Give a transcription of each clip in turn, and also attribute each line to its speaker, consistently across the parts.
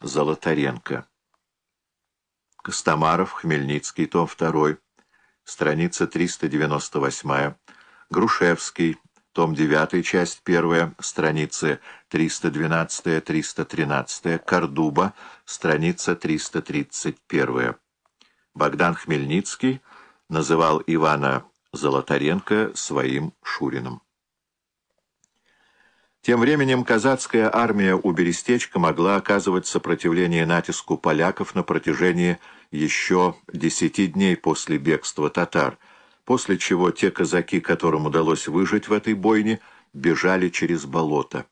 Speaker 1: Золотаренко. Костомаров, Хмельницкий, том 2, страница 398, Грушевский, том 9, часть 1, страницы 312-313, Кордуба, страница 331. Богдан Хмельницкий называл Ивана Золотаренко своим Шурином. Тем временем казацкая армия у Берестечка могла оказывать сопротивление натиску поляков на протяжении еще десяти дней после бегства татар, после чего те казаки, которым удалось выжить в этой бойне, бежали через болото.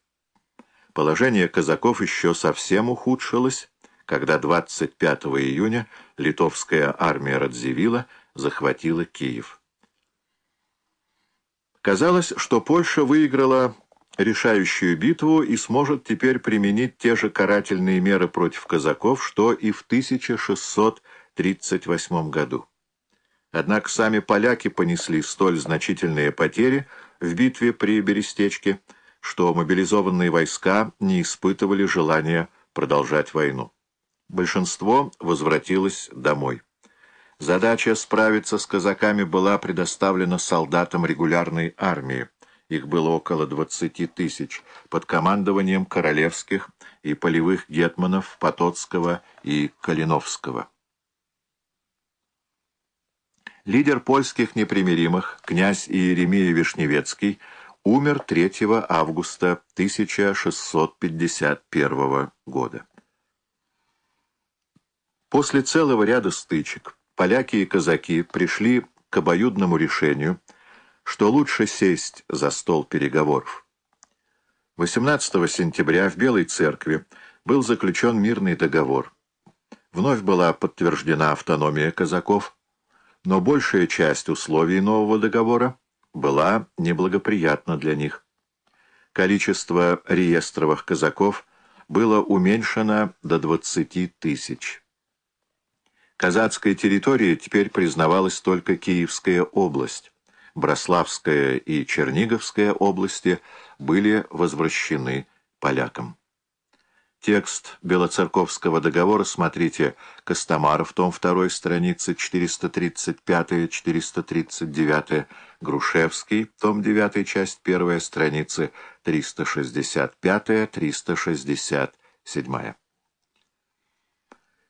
Speaker 1: Положение казаков еще совсем ухудшилось, когда 25 июня литовская армия Радзивилла захватила Киев. Казалось, что Польша выиграла решающую битву и сможет теперь применить те же карательные меры против казаков, что и в 1638 году. Однако сами поляки понесли столь значительные потери в битве при Берестечке, что мобилизованные войска не испытывали желания продолжать войну. Большинство возвратилось домой. Задача справиться с казаками была предоставлена солдатам регулярной армии их было около 20 тысяч, под командованием королевских и полевых гетманов Потоцкого и Калиновского. Лидер польских непримиримых, князь Иеремия Вишневецкий, умер 3 августа 1651 года. После целого ряда стычек поляки и казаки пришли к обоюдному решению – что лучше сесть за стол переговоров. 18 сентября в Белой церкви был заключен мирный договор. Вновь была подтверждена автономия казаков, но большая часть условий нового договора была неблагоприятна для них. Количество реестровых казаков было уменьшено до 20 тысяч. Казацкой территории теперь признавалась только Киевская область. Брославская и Черниговская области были возвращены полякам. Текст Белоцерковского договора смотрите Костомаров, том 2, страницы 435-439, Грушевский, том 9, часть 1, страницы 365-367.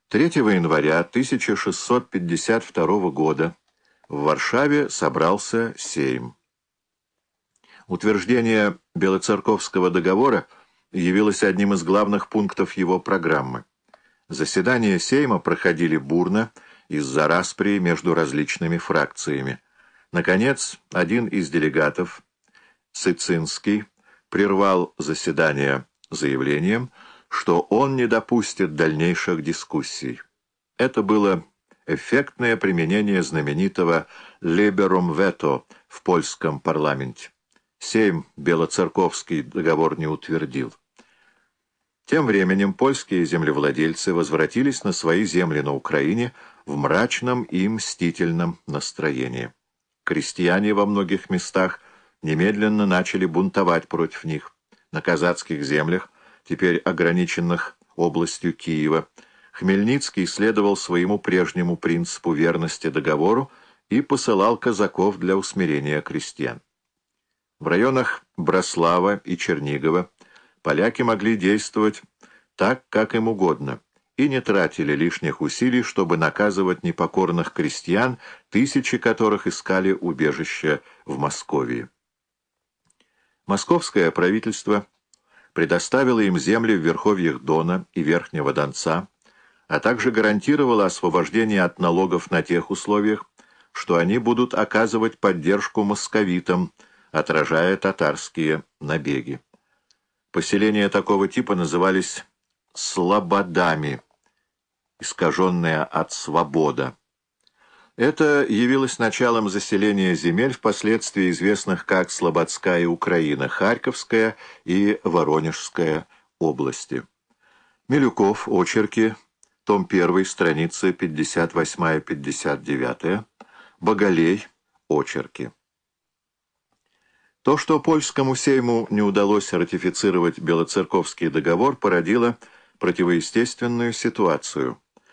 Speaker 1: 3 января 1652 года в Варшаве собрался Сейм. Утверждение Белоцерковского договора явилось одним из главных пунктов его программы. Заседания Сейма проходили бурно из-за распри между различными фракциями. Наконец, один из делегатов, Сыцинский, прервал заседание заявлением, что он не допустит дальнейших дискуссий. Это было эффектное применение знаменитого «Liberum veto» в польском парламенте. Сейм Белоцерковский договор не утвердил. Тем временем польские землевладельцы возвратились на свои земли на Украине в мрачном и мстительном настроении. Крестьяне во многих местах немедленно начали бунтовать против них. На казацких землях, теперь ограниченных областью Киева, Хмельницкий следовал своему прежнему принципу верности договору и посылал казаков для усмирения крестьян. В районах Брослава и Чернигова поляки могли действовать так, как им угодно, и не тратили лишних усилий, чтобы наказывать непокорных крестьян, тысячи которых искали убежище в Московии. Московское правительство предоставило им земли в верховьях Дона и Верхнего Донца, а также гарантировала освобождение от налогов на тех условиях, что они будут оказывать поддержку московитам, отражая татарские набеги. Поселения такого типа назывались «слободами», искаженные от «свобода». Это явилось началом заселения земель, впоследствии известных как Слободская Украина, Харьковская и Воронежская области. Милюков, очерки, том 1, страницы 58-59, Боголей, очерки. То, что польскому сейму не удалось ратифицировать Белоцерковский договор, породило противоестественную ситуацию.